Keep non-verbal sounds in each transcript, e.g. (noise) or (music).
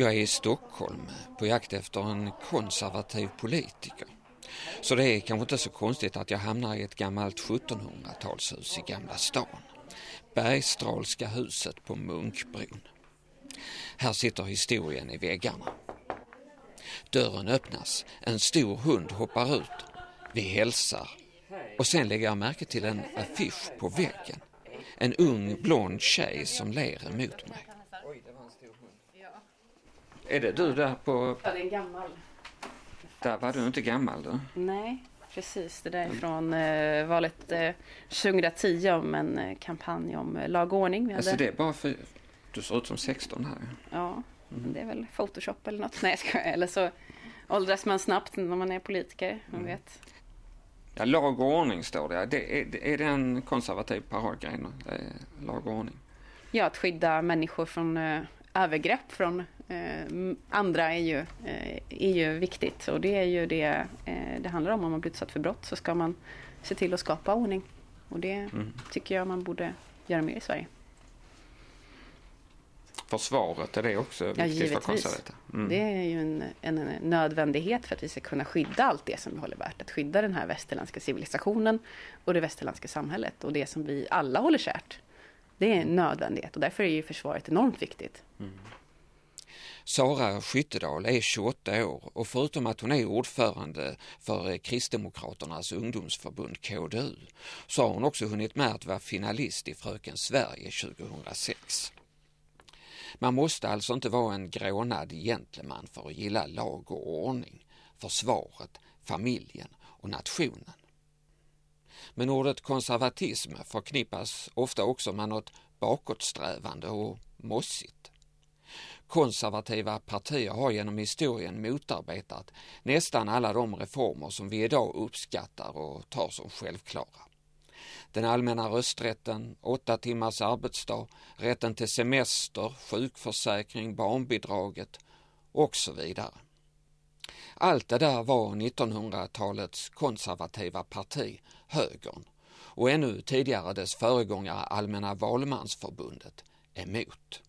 Jag är i Stockholm på jakt efter en konservativ politiker. Så det är kanske inte så konstigt att jag hamnar i ett gammalt 1700-talshus i Gamla stan. Bergstralska huset på Munkbron. Här sitter historien i väggarna. Dörren öppnas, en stor hund hoppar ut. Vi hälsar och sen lägger jag märke till en affisch på väggen. En ung blond tjej som ler emot mig. Är det du där på... Ja, det är en gammal. Där var du inte gammal du? Nej, precis. Det där är från eh, valet eh, 2010 om en eh, kampanj om eh, lag och ordning. Vi Alltså hade- det är bara för... Du ser ut som 16 här. Ja, men det är väl Photoshop eller något. (laughs) Nej, jag skojar. Eller så åldras man snabbt när man är politiker. Man vet. Ja, lag och ordning står det. det är, det- är det en konservativ? Det är Lag och ordning. Ja, att skydda människor från eh, övergrepp från eh, andra är ju, eh, är ju viktigt. Och det är ju det eh, det handlar om. Om man blir utsatt för brott så ska man se till att skapa ordning. Och det Mm. tycker jag man borde göra mer i Sverige. Försvaret, är det också viktigt för givetvis. konservativa? Mm. Det är ju en, en nödvändighet för att vi ska kunna skydda allt det som vi håller värt. Att skydda den här västerländska civilisationen och det västerländska samhället och det som vi alla håller kärt. Det är en nödvändighet och därför är ju försvaret enormt viktigt. Sara Skyttedal är 28 år och förutom att hon är ordförande för eh, Kristdemokraternas ungdomsförbund KDU så har hon också hunnit med att vara finalist i Fröken Sverige 2006. Man måste alltså inte vara en grånad gentleman för att gilla lag och ordning, försvaret, familjen och nationen. Men ordet konservatism förknippas ofta också med något bakåtsträvande och mossigt. Konservativa partier har genom historien motarbetat nästan alla de reformer som vi idag uppskattar och tar som självklara. Den allmänna rösträtten, åtta timmars arbetsdag, rätten till semester, sjukförsäkring, barnbidraget och så vidare. Allt det där var 1900-talets konservativa parti, högern, och ännu tidigare dess föregångare Allmänna valmansförbundet, emot.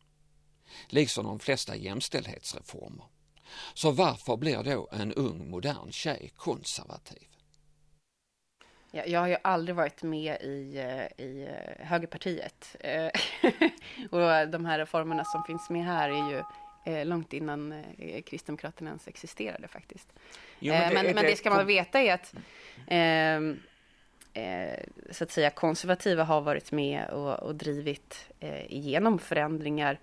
Liksom de flesta jämställdhetsreformer. Så varför blir då en ung modern tjej konservativ? Jag, jag har ju aldrig varit med i, eh, i eh, högerpartiet. Eh, (laughs) och de här reformerna som finns med här är ju långt innan Kristdemokraterna ens existerade faktiskt. Jo, Eh, men, är men det ska man veta är att ehm, eh, så att säga konservativa har varit med och, och drivit eh, igenom förändringar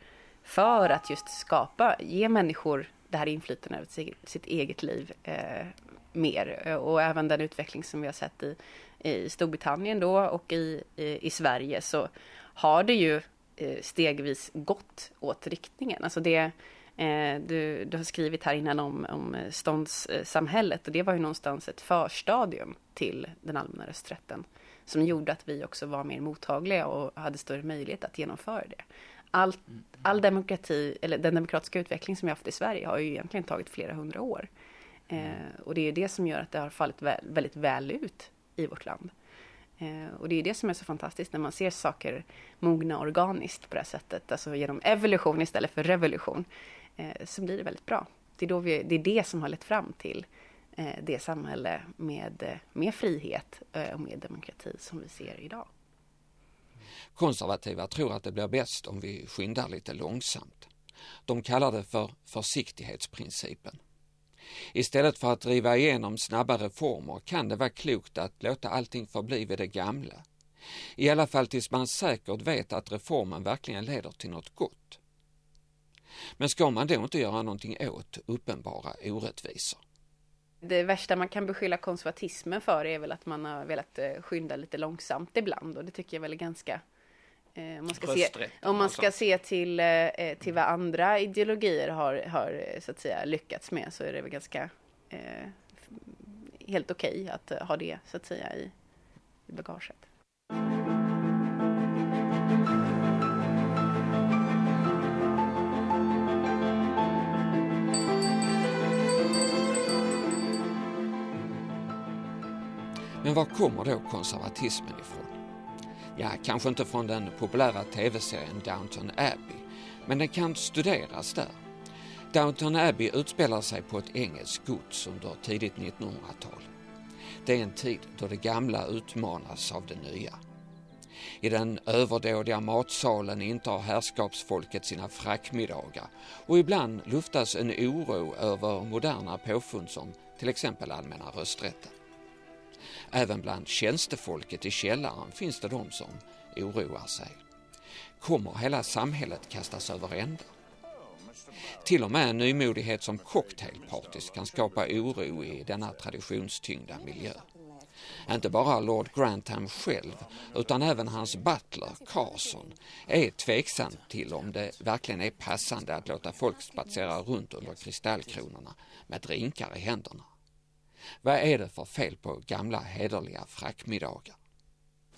för att just skapa, ge människor det här inflytandet över sitt, sitt eget liv eh, mer. Och även den utveckling som vi har sett i, i Storbritannien då och i, i, i Sverige så har det ju eh, stegvis gått åt riktningen. Alltså det, Eh, du, du har skrivit här innan om, om ståndssamhället och det var ju någonstans ett förstadium till den allmänna rösträtten som gjorde att vi också var mer mottagliga och hade större möjlighet att genomföra det. All, all demokrati, eller den demokratiska utveckling som vi har haft i Sverige har ju egentligen tagit flera hundra år. Eh, och det är det som gör att det har fallit väl, väldigt väl ut i vårt land. Eh, och det är det som är så fantastiskt när man ser saker mogna organiskt på det här sättet, alltså genom evolution istället för revolution, eh, så blir det väldigt bra. Det är, då vi, det är det som har lett fram till eh, det samhälle med, eh, med frihet eh, och med demokrati som vi ser idag. Konservativa tror att det blir bäst om vi skyndar lite långsamt. De kallar det för försiktighetsprincipen. Istället för att driva igenom snabba reformer kan det vara klokt att låta allting förbli vid det gamla. I alla fall tills man säkert vet att reformen verkligen leder till något gott. Men ska man då inte göra någonting åt uppenbara orättvisor? Det värsta man kan beskylla konservatismen för är väl att man har velat eh, skynda lite långsamt ibland och det tycker jag väl är ganska eh, om man ska, se, om man och ska se till, eh, till vad andra ideologier har, har eh, så att säga lyckats med så är det väl ganska eh, helt okej att eh, ha det så att säga i, i bagaget. Men var kommer då konservatismen ifrån? Ja, kanske inte från den populära tv-serien Downton Abbey, men den kan studeras där. Downton Abbey utspelar sig på ett engelskt gods under tidigt 1900-tal. Det är en tid då det gamla utmanas av det nya. I den överdådiga matsalen intar herrskapsfolket sina frackmiddagar och ibland luftas en oro över moderna påfund som till exempel allmänna rösträtten. Även bland tjänstefolket i källaren finns det de som oroar sig. Kommer hela samhället kastas över ända? Till och med en nymodighet som cocktailpartys kan skapa oro i denna traditionstyngda miljö. Inte bara Lord Grantham själv utan även hans butler Carson är tveksam till om det verkligen är passande att låta folk spatsera runt under kristallkronorna med drinkar i händerna. Vad är det för fel på gamla hederliga frackmiddagar?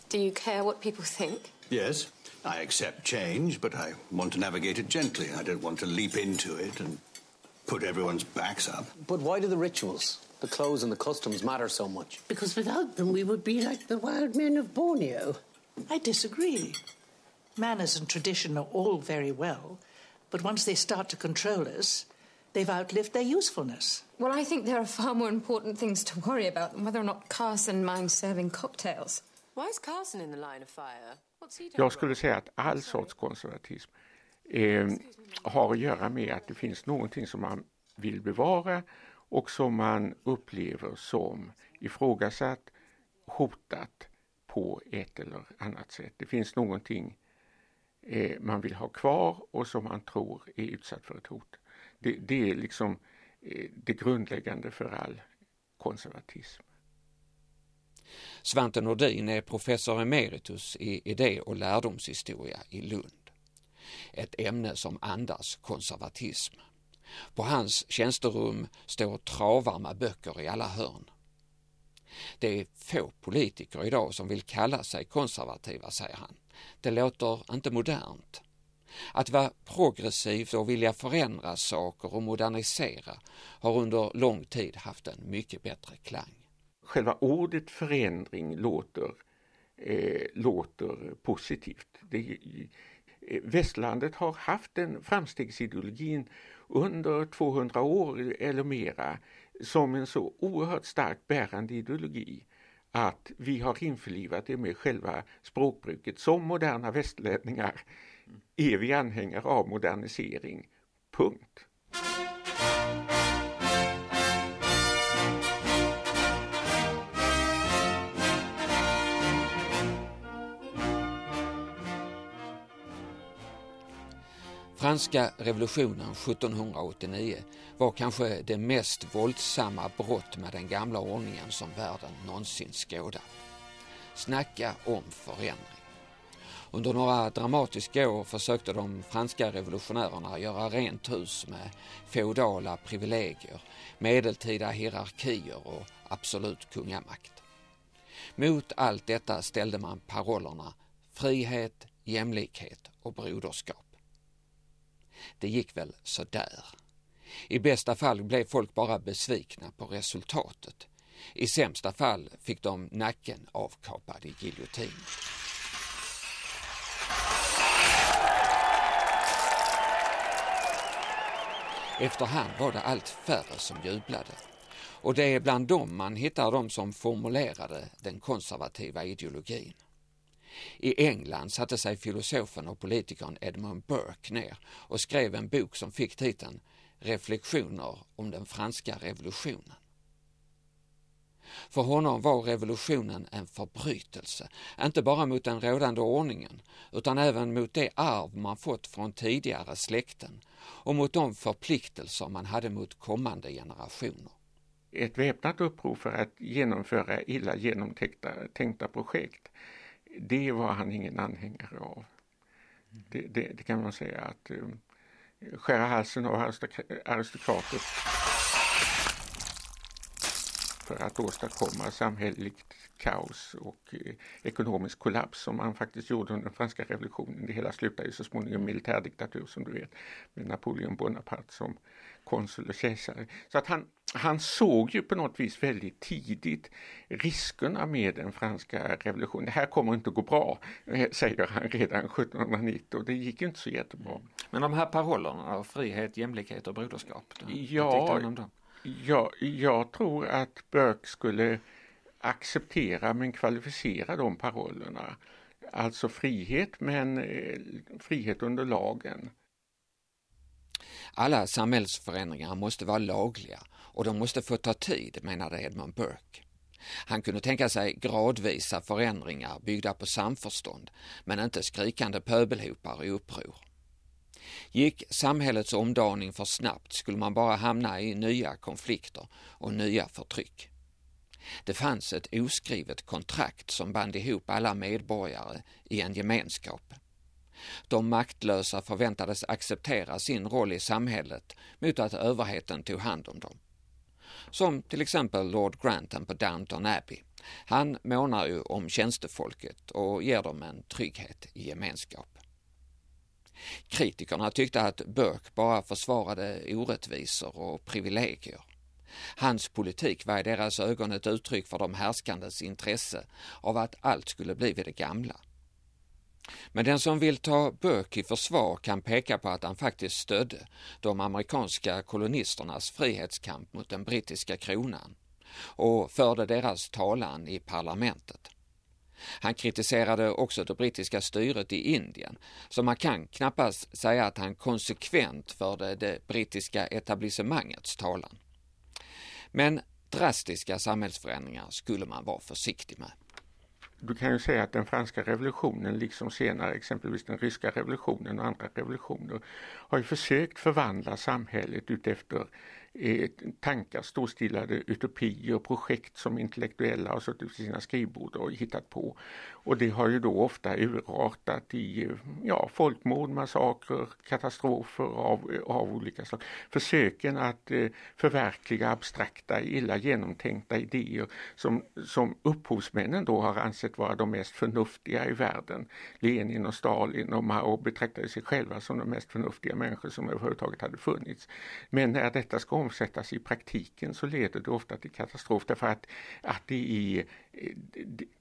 Do you care what people think? Yes, I accept change, but I want to navigate it gently. I don't want to leap into it and put everyone's backs up. But why do the rituals, the clothes and the customs matter so much? Because without them, we would be like the wild men of Borneo. I disagree. Manners and tradition are all very well, but once they start to control us, they've outlived their usefulness. Well, I think there are far more important things to worry about than whether or not Carson minds serving cocktails. Why is Carson in the line of fire? What's he done Jag skulle säga att all sorts konservatism eh, har att göra med att det finns någonting som man vill bevara och som man upplever som ifrågasatt, hotat på ett eller annat sätt. Det finns någonting eh, man vill ha kvar och som man tror är utsatt för ett hot. Det, det är liksom eh, det grundläggande för all konservatism. Svante Nordin är professor emeritus i idé och lärdomshistoria i Lund. Ett ämne som andas konservatism. På hans tjänsterum står travar med böcker i alla hörn. Det är få politiker idag som vill kalla sig konservativa, säger han. Det låter inte modernt. Att vara progressiv och vilja förändra saker och modernisera har under lång tid haft en mycket bättre klang själva ordet förändring låter, eh, låter positivt. Det, eh, västlandet har haft en framstegsideologin under 200 år eller mera som en så oerhört starkt bärande ideologi att vi har införlivat det med själva språkbruket. Som moderna västlänningar är vi anhängare av modernisering. Punkt. Franska revolutionen 1789 var kanske det mest våldsamma brott med den gamla ordningen som världen någonsin skådat. Snacka om förändring. Under några dramatiska år försökte de franska revolutionärerna göra rent hus med feodala privilegier, medeltida hierarkier och absolut kungamakt. Mot allt detta ställde man parollerna frihet, jämlikhet och broderskap. Det gick väl sådär. I bästa fall blev folk bara besvikna på resultatet. I sämsta fall fick de nacken avkapad i giljotin. Efterhand var det allt färre som jublade. Och det är bland dem man hittar de som formulerade den konservativa ideologin. I England satte sig filosofen och politikern Edmund Burke ner och skrev en bok som fick titeln Reflektioner om den franska revolutionen. För honom var revolutionen en förbrytelse, inte bara mot den rådande ordningen utan även mot det arv man fått från tidigare släkten och mot de förpliktelser man hade mot kommande generationer. Ett väpnat uppror för att genomföra illa genomtänkta projekt det var han ingen anhängare av. Det, det, det kan man säga att um, skära halsen av aristokrater för att åstadkomma samhälleligt kaos och eh, ekonomisk kollaps som man faktiskt gjorde under den franska revolutionen. Det hela slutade ju så småningom militärdiktatur som du vet med Napoleon Bonaparte som konsul och kejsare. Så att han, han såg ju på något vis väldigt tidigt riskerna med den franska revolutionen. Det här kommer inte att gå bra, eh, säger han redan 1790 och det gick inte så jättebra. Men de här parollerna, frihet, jämlikhet och broderskap, då, ja, jag, jag tror att Burke skulle acceptera men kvalificera de parollerna. Alltså frihet men eh, frihet under lagen. Alla samhällsförändringar måste vara lagliga och de måste få ta tid, menade Edmund Burke. Han kunde tänka sig gradvisa förändringar byggda på samförstånd, men inte skrikande pöbelhopar i uppror. Gick samhällets omdaning för snabbt skulle man bara hamna i nya konflikter och nya förtryck. Det fanns ett oskrivet kontrakt som band ihop alla medborgare i en gemenskap. De maktlösa förväntades acceptera sin roll i samhället mot att överheten tog hand om dem. Som till exempel Lord Grantham på Downton Abbey. Han månar ju om tjänstefolket och ger dem en trygghet i gemenskap. Kritikerna tyckte att Burke bara försvarade orättvisor och privilegier. Hans politik var i deras ögon ett uttryck för de härskandes intresse av att allt skulle bli vid det gamla. Men den som vill ta Burke i försvar kan peka på att han faktiskt stödde de amerikanska kolonisternas frihetskamp mot den brittiska kronan och förde deras talan i parlamentet. Han kritiserade också det brittiska styret i Indien, så man kan knappast säga att han konsekvent förde det brittiska etablissemangets talan. Men drastiska samhällsförändringar skulle man vara försiktig med. Du kan ju säga att den franska revolutionen liksom senare exempelvis den ryska revolutionen och andra revolutioner har ju försökt förvandla samhället utefter Eh, tankar, storstilade utopier och projekt som intellektuella har suttit vid sina skrivbord och hittat på. Och det har ju då ofta urartat i ja, folkmord, massakrer, katastrofer av, av olika slag. Försöken att eh, förverkliga abstrakta, illa genomtänkta idéer som, som upphovsmännen då har ansett vara de mest förnuftiga i världen. Lenin och Stalin och Mao betraktade sig själva som de mest förnuftiga människor som överhuvudtaget hade funnits. Men när detta ska omsättas i praktiken så leder det ofta till katastrof därför att, att det, är,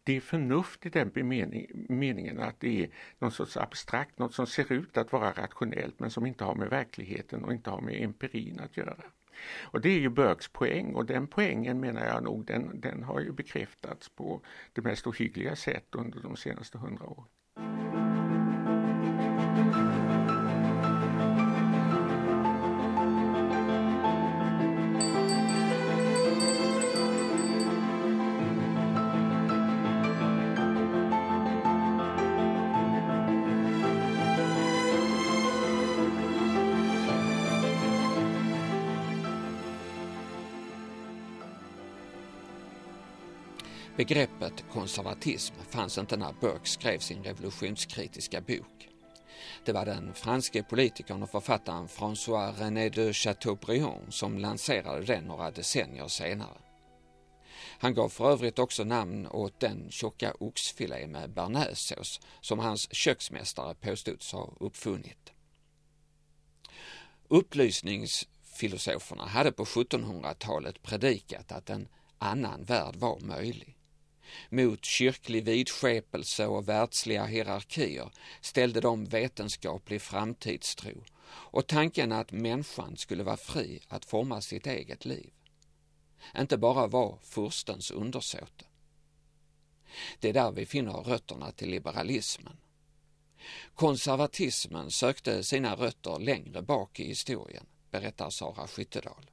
det är förnuft i den meningen att det är någon sorts abstrakt, något som ser ut att vara rationellt men som inte har med verkligheten och inte har med empirin att göra. Och det är ju Burkes poäng och den poängen menar jag nog den, den har ju bekräftats på det mest ohyggliga sätt under de senaste hundra åren. Begreppet konservatism fanns inte när Burke skrev sin revolutionskritiska bok. Det var den franske politikern och författaren François René de Chateaubriand som lanserade den några decennier senare. Han gav för övrigt också namn åt den tjocka oxfilé med bearnaisesås som hans köksmästare påstods ha uppfunnit. Upplysningsfilosoferna hade på 1700-talet predikat att en annan värld var möjlig. Mot kyrklig vidskepelse och världsliga hierarkier ställde de vetenskaplig framtidstro och tanken att människan skulle vara fri att forma sitt eget liv. Inte bara vara furstens undersåte. Det är där vi finner rötterna till liberalismen. Konservatismen sökte sina rötter längre bak i historien, berättar Sara Skyttedal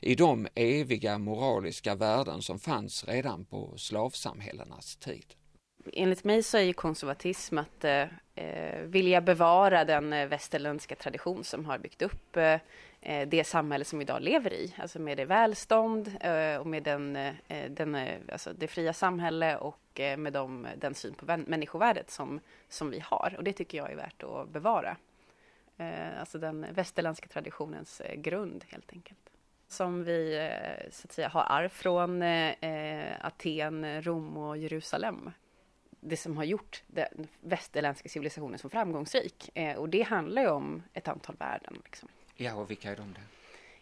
i de eviga moraliska värden som fanns redan på slavsamhällenas tid. Enligt mig så är ju konservatism att eh, vilja bevara den eh, västerländska tradition som har byggt upp eh, eh, det samhälle som vi idag lever i, alltså med det välstånd eh, och med den, den, alltså det fria samhälle och med de, den syn på människovärdet som, som vi har. Och det tycker jag är värt att bevara. Alltså den västerländska traditionens grund helt enkelt som vi eh, så att säga har arv från eh, Aten, Rom och Jerusalem. Det som har gjort den västerländska civilisationen så framgångsrik. Eh, och det handlar ju om ett antal värden. Liksom. Ja, och vilka är de? Där?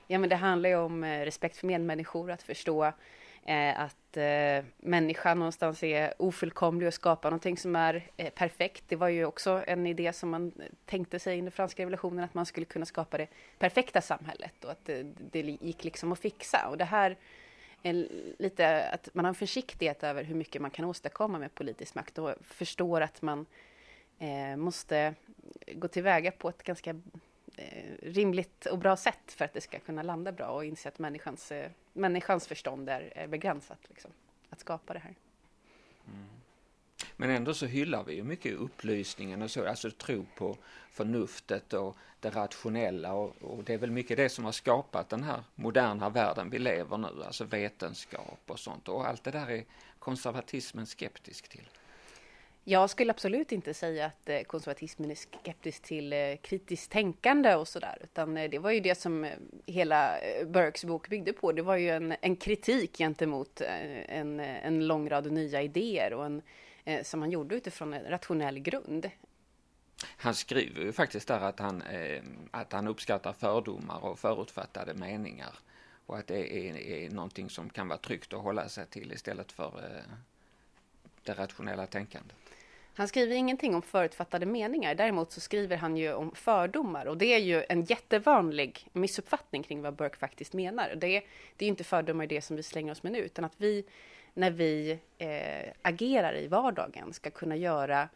Ja, men det handlar ju om eh, respekt för medmänniskor, att förstå eh, att eh, människan någonstans är ofullkomlig och skapar någonting som är eh, perfekt. Det var ju också en idé som man tänkte sig under franska revolutionen, att man skulle kunna skapa det perfekta samhället och att det, det gick liksom att fixa. Och det här är lite att man har en försiktighet över hur mycket man kan åstadkomma med politisk makt och förstår att man eh, måste gå tillväga på ett ganska eh, rimligt och bra sätt för att det ska kunna landa bra och inse att människans, eh, människans förstånd är, är begränsat. Liksom, att skapa det här. Mm. Men ändå så hyllar vi ju mycket upplysningen och så, alltså tro på förnuftet och det rationella och, och, det är väl mycket det som har skapat den här moderna världen vi lever nu, alltså vetenskap och sånt och allt det där är konservatismen skeptisk till. Jag skulle absolut inte säga att eh, konservatismen är skeptisk till eh, kritiskt tänkande och sådär, utan eh, det var ju det som hela Burkes bok byggde på. Det var ju en, en kritik gentemot en, en lång rad nya idéer och en, som han gjorde utifrån en rationell grund. Han skriver ju faktiskt där att han, att han uppskattar fördomar och förutfattade meningar och att det är, är någonting som kan vara tryggt att hålla sig till istället för det rationella tänkandet. Han skriver ingenting om förutfattade meningar. Däremot så skriver han ju om fördomar och det är ju en jättevanlig missuppfattning kring vad Burke faktiskt menar. Det är, det är inte fördomar det som vi slänger oss med nu, utan att vi när vi eh, agerar i vardagen ska kunna göra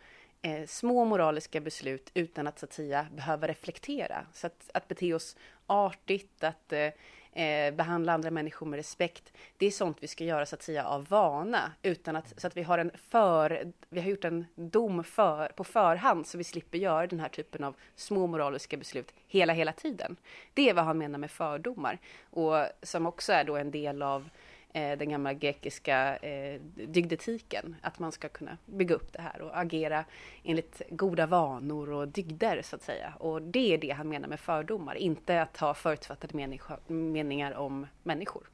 eh, små moraliska beslut utan att så att säga behöva reflektera. Så att, att bete oss artigt, att eh, eh, behandla andra människor med respekt. Det är sånt vi ska göra så att säga av vana, utan att, så att vi har en för, vi har gjort en dom för, på förhand så vi slipper göra den här typen av små moraliska beslut hela, hela tiden. Det är vad han menar med fördomar och som också är då en del av Eh, den gamla grekiska eh, dygdetiken. Att man ska kunna bygga upp det här och agera enligt goda vanor och dygder så att säga. Och det är det han menar med fördomar, inte att ha förutfattade meningar om människor.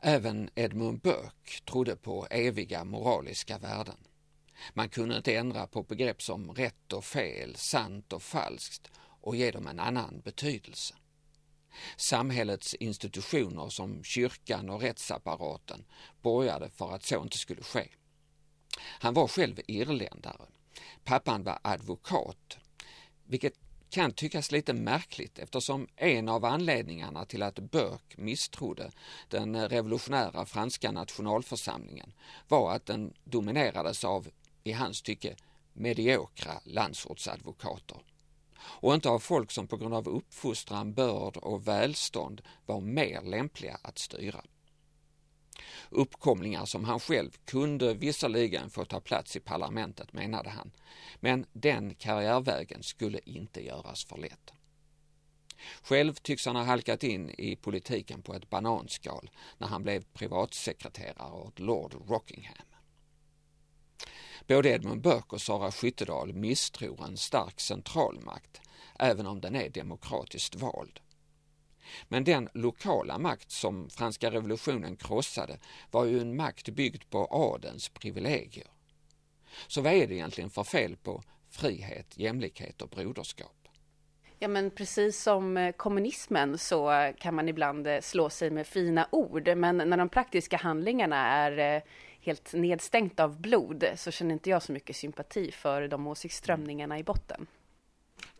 Även Edmund Burke trodde på eviga moraliska värden. Man kunde inte ändra på begrepp som rätt och fel, sant och falskt och ge dem en annan betydelse. Samhällets institutioner som kyrkan och rättsapparaten borgade för att så inte skulle ske. Han var själv irländare. Pappan var advokat, vilket kan tyckas lite märkligt eftersom en av anledningarna till att Burke misstrodde den revolutionära franska nationalförsamlingen var att den dominerades av, i hans tycke, mediokra landsortsadvokater och inte av folk som på grund av uppfostran, börd och välstånd var mer lämpliga att styra. Uppkomlingar som han själv kunde visserligen få ta plats i parlamentet menade han, men den karriärvägen skulle inte göras för lätt. Själv tycks han ha halkat in i politiken på ett bananskal när han blev privatsekreterare åt Lord Rockingham. Både Edmund Burke och Sara Skyttedal misstror en stark centralmakt, även om den är demokratiskt vald. Men den lokala makt som franska revolutionen krossade var ju en makt byggd på adens privilegier. Så vad är det egentligen för fel på frihet, jämlikhet och broderskap? Ja men precis som eh, kommunismen så kan man ibland eh, slå sig med fina ord men när de praktiska handlingarna är eh, helt nedstängt av blod så känner inte jag så mycket sympati för de åsiktsströmningarna i botten.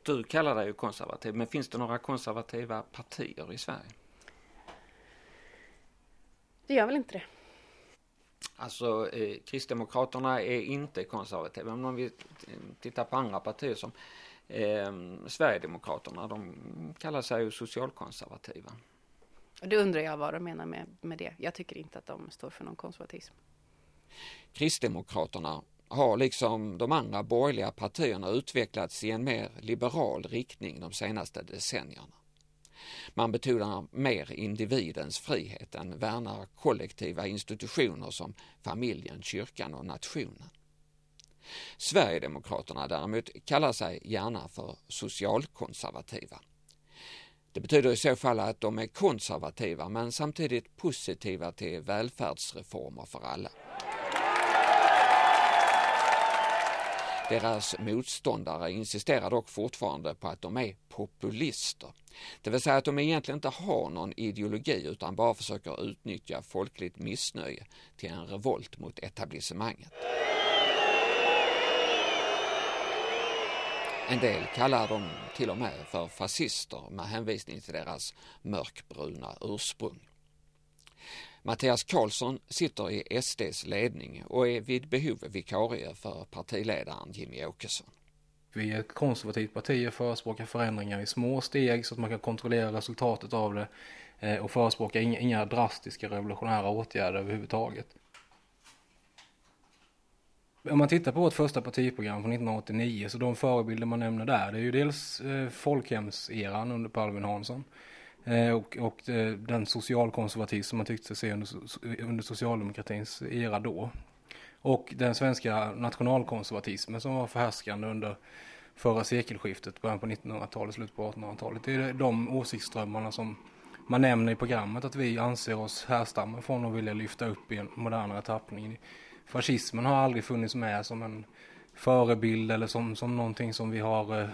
Du kallar dig ju konservativ, men finns det några konservativa partier i Sverige? Det gör väl inte det. Alltså eh, Kristdemokraterna är inte konservativa, men om vi tittar på andra partier som eh, Sverigedemokraterna, de kallar sig ju socialkonservativa. Det undrar jag vad de menar med, med det. Jag tycker inte att de står för någon konservatism. Kristdemokraterna har liksom de andra borgerliga partierna utvecklats i en mer liberal riktning de senaste decennierna. Man betonar mer individens frihet än värnar kollektiva institutioner som familjen, kyrkan och nationen. Sverigedemokraterna däremot kallar sig gärna för socialkonservativa. Det betyder i så fall att de är konservativa men samtidigt positiva till välfärdsreformer för alla. Deras motståndare insisterar dock fortfarande på att de är populister. Det vill säga att de egentligen inte har någon ideologi utan bara försöker utnyttja folkligt missnöje till en revolt mot etablissemanget. En del kallar dem till och med för fascister med hänvisning till deras mörkbruna ursprung. Mattias Karlsson sitter i SDs ledning och är vid behov vikarie för partiledaren Jimmy Åkesson. Vi är ett konservativt parti och förespråkar förändringar i små steg så att man kan kontrollera resultatet av det eh, och förespråkar inga, drastiska revolutionära åtgärder överhuvudtaget. Om man tittar på vårt första partiprogram från 1989 så de förebilder man nämner där det är ju dels eh, folkhemseran under Per Albin Hansson Eh, och, och eh, den socialkonservatism som man tyckte sig se under, under socialdemokratins era då. Och den svenska nationalkonservatismen som var förhärskande under förra sekelskiftet, början på 1900-talet, slutet på 1800-talet. Det är de åsiktsströmmarna som man nämner i programmet att vi anser oss härstamma från och vilja lyfta upp i en modernare tappning. Fascismen har aldrig funnits med som en förebild eller som, som någonting som vi har eh,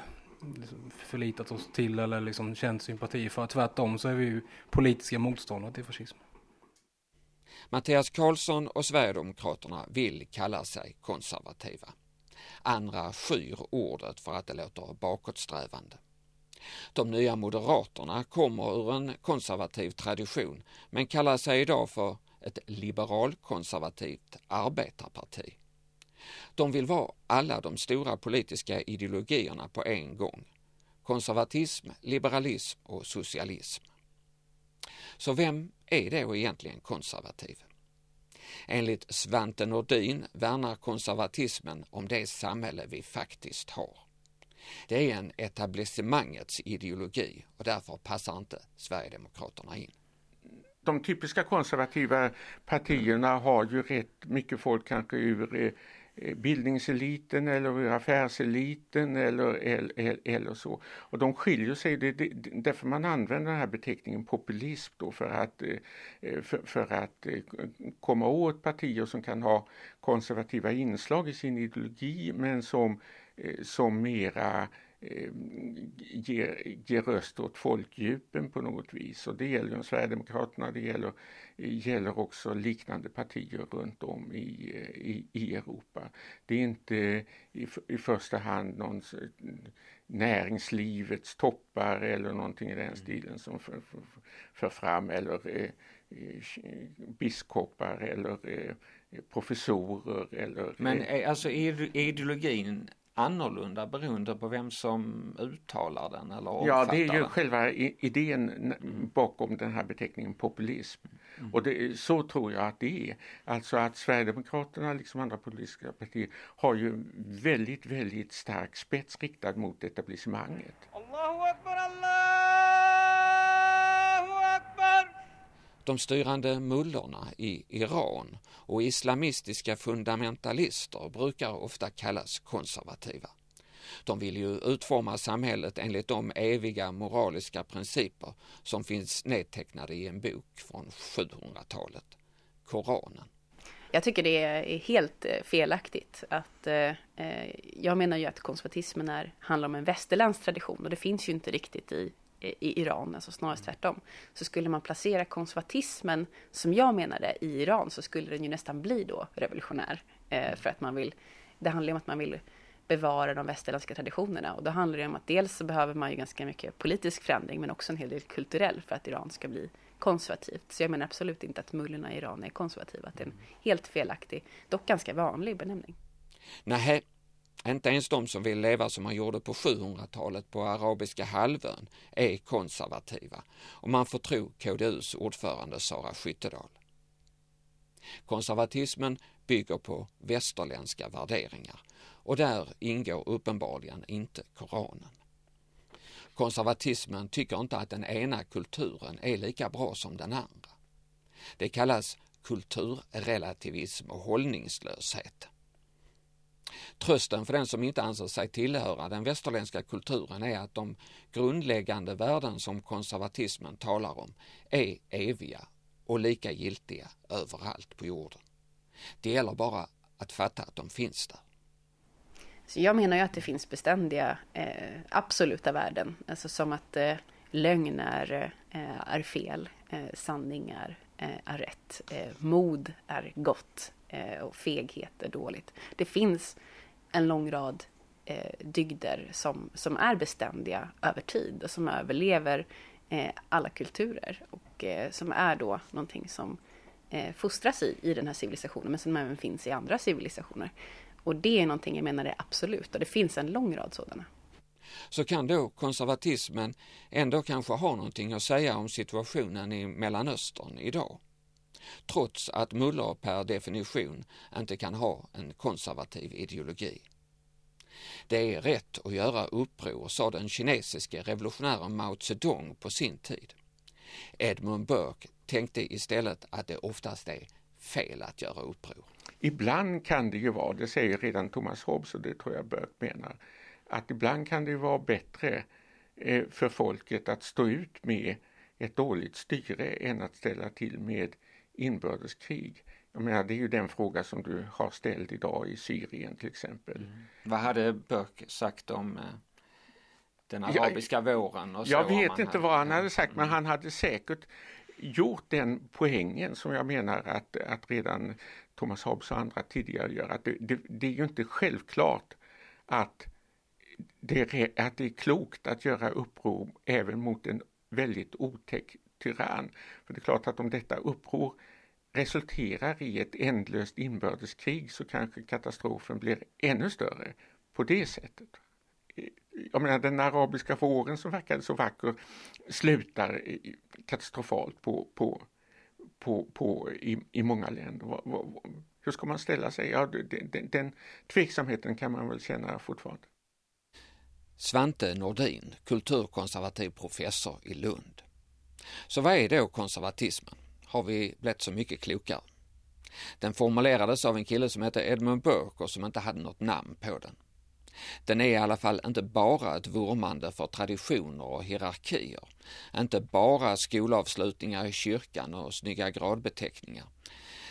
Liksom förlitat oss till eller liksom känt sympati för. Tvärtom så är vi ju politiska motståndare till fascism. Mattias Karlsson och Sverigedemokraterna vill kalla sig konservativa. Andra skyr ordet för att det låter bakåtsträvande. De nya moderaterna kommer ur en konservativ tradition men kallar sig idag för ett liberalkonservativt arbetarparti. De vill vara alla de stora politiska ideologierna på en gång. Konservatism, liberalism och socialism. Så vem är då egentligen konservativ? Enligt Svante Nordin värnar konservatismen om det samhälle vi faktiskt har. Det är en etablissemangets ideologi och därför passar inte Sverigedemokraterna in de typiska konservativa partierna har ju rätt mycket folk kanske ur eh, Eh, bildningseliten eller affärseliten eller, eller, eller så. Och de skiljer sig, det, det, därför man använder den här beteckningen populism då för att, eh, eh, för, för, att komma åt partier som kan ha konservativa inslag i sin ideologi men som, som mera ger, eh, ger röst åt folkdjupen på något vis. Och det gäller ju Sverigedemokraterna, det gäller, gäller också liknande partier runt om i, i, i Europa. Det är inte i, i första hand någon näringslivets toppar eller någonting i den mm. stilen som för, för, för fram eller eh, biskopar eller eh, professorer eller... Men eh, alltså ideologin annorlunda beroende på vem som uttalar den eller Ja, det är ju den. själva idén mm. bakom den här beteckningen populism. Mm. Och det, så tror jag att det är. Alltså att Sverigedemokraterna liksom andra politiska partier har ju väldigt, väldigt stark spets riktad mot etablissemanget. Allahu De styrande mullorna i Iran och islamistiska fundamentalister brukar ofta kallas konservativa. De vill ju utforma samhället enligt de eviga moraliska principer som finns nedtecknade i en bok från 700-talet, Koranen. Jag tycker det är helt eh, felaktigt. Att, eh, eh, jag menar ju att konservatismen är, handlar om en västerländsk tradition och det finns ju inte riktigt i i Iran, alltså snarast tvärtom. Så skulle man placera konservatismen, som jag menade, i Iran så skulle den ju nästan bli då revolutionär. Eh, för att man vill, det handlar om att man vill bevara de västerländska traditionerna och då handlar det om att dels så behöver man ju ganska mycket politisk förändring men också en hel del kulturell för att Iran ska bli konservativt. Så jag menar absolut inte att mullorna i Iran är konservativa, att det är en helt felaktig, dock ganska vanlig benämning. Nej, inte ens de som vill leva som man gjorde på 700-talet på arabiska halvön är konservativa om man får tro KDUs ordförande Sara Skyttedal. Konservatismen bygger på västerländska värderingar och där ingår uppenbarligen inte Koranen. Konservatismen tycker inte att den ena kulturen är lika bra som den andra. Det kallas kulturrelativism och hållningslöshet. Trösten för den som inte anser sig tillhöra den västerländska kulturen är att de grundläggande värden som konservatismen talar om är eviga och lika giltiga överallt på jorden. Det gäller bara att fatta att de finns där. Så jag menar ju att det finns beständiga eh, absoluta värden, alltså som att eh, lögn är, eh, är fel, eh, sanning är, eh, är rätt, eh, mod är gott Eh, och feghet är dåligt. Det finns en lång rad eh, dygder som, som är beständiga över tid och som överlever eh, alla kulturer och som är då någonting som fostras i, i den här civilisationen men som även finns i andra civilisationer. Och det är någonting jag menar är absolut och det finns en lång rad sådana. Så kan då konservatismen ändå kanske ha någonting att säga om situationen i Mellanöstern idag. Trots att mullor per definition inte kan ha en konservativ ideologi. Det är rätt att göra uppror, sa den kinesiske revolutionären Mao Zedong på sin tid. Edmund Burke tänkte istället att det oftast är fel att göra uppror. Ibland kan det ju vara, det säger redan Thomas Hobbes och det tror jag Burke menar, att ibland kan det vara bättre eh, för folket att stå ut med ett dåligt styre än att ställa till med inbördeskrig. Jag menar, det är ju den fråga som du har ställt idag i Syrien till exempel. Mm. Vad hade Burke sagt om eh, den arabiska jag, våren? Och så jag vet inte vad han hade sagt men han hade säkert gjort den poängen som jag menar att, att redan Thomas Hobbes och andra tidigare gör. Att det, det, det är ju inte självklart att det, är, att det är klokt att göra uppror även mot en väldigt otäck tyrann. För det är klart att om detta uppror resulterar i ett ändlöst inbördeskrig så kanske katastrofen blir ännu större på det sättet. Jag menar den arabiska våren som verkade så vacker slutar katastrofalt på, på, på, på i, i många länder. Hur ska man ställa sig? Ja, den, den, den tveksamheten kan man väl känna fortfarande. Svante Nordin, kulturkonservativ professor i Lund. Så vad är då konservatismen? Har vi blivit så mycket klokare? Den formulerades av en kille som hette Edmund Burke och som inte hade något namn på den. Den är i alla fall inte bara ett vurmande för traditioner och hierarkier, inte bara skolavslutningar i kyrkan och snygga gradbeteckningar.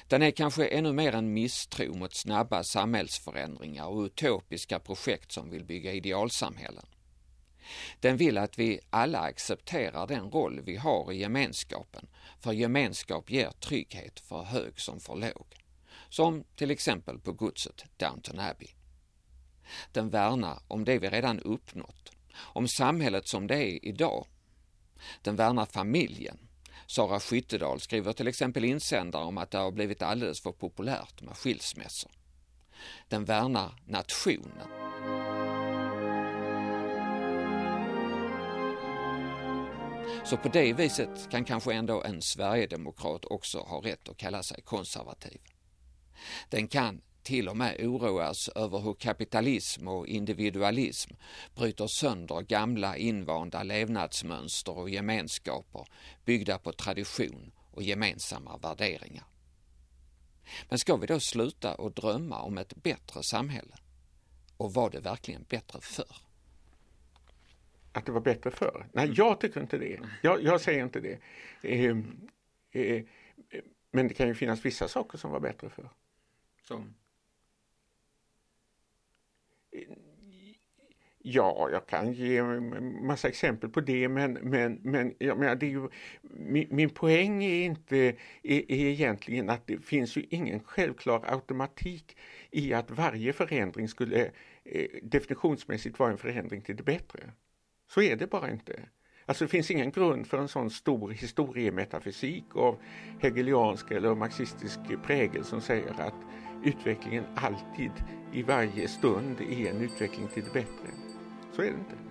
Den är kanske ännu mer en misstro mot snabba samhällsförändringar och utopiska projekt som vill bygga idealsamhällen. Den vill att vi alla accepterar den roll vi har i gemenskapen, för gemenskap ger trygghet för hög som för låg. Som till exempel på godset Downton Abbey. Den värnar om det vi redan uppnått, om samhället som det är idag. Den värnar familjen. Sara Skyttedal skriver till exempel insändare om att det har blivit alldeles för populärt med skilsmässor. Den värnar nationen. Så på det viset kan kanske ändå en sverigedemokrat också ha rätt att kalla sig konservativ. Den kan till och med oroas över hur kapitalism och individualism bryter sönder gamla invanda levnadsmönster och gemenskaper byggda på tradition och gemensamma värderingar. Men ska vi då sluta att drömma om ett bättre samhälle? Och var det verkligen bättre förr? Att det var bättre förr? Nej, jag tycker inte det. Jag, jag säger inte det. Eh, eh, men det kan ju finnas vissa saker som var bättre förr. Som? Ja, jag kan ge massa exempel på det men, men, men jag menar, det är ju, min, min poäng är inte är, är egentligen att det finns ju ingen självklar automatik i att varje förändring skulle eh, definitionsmässigt vara en förändring till det bättre. Så är det bara inte. Alltså det finns ingen grund för en sån stor historiemetafysik av hegeliansk eller marxistisk prägel som säger att utvecklingen alltid i varje stund är en utveckling till det bättre. Så är det inte.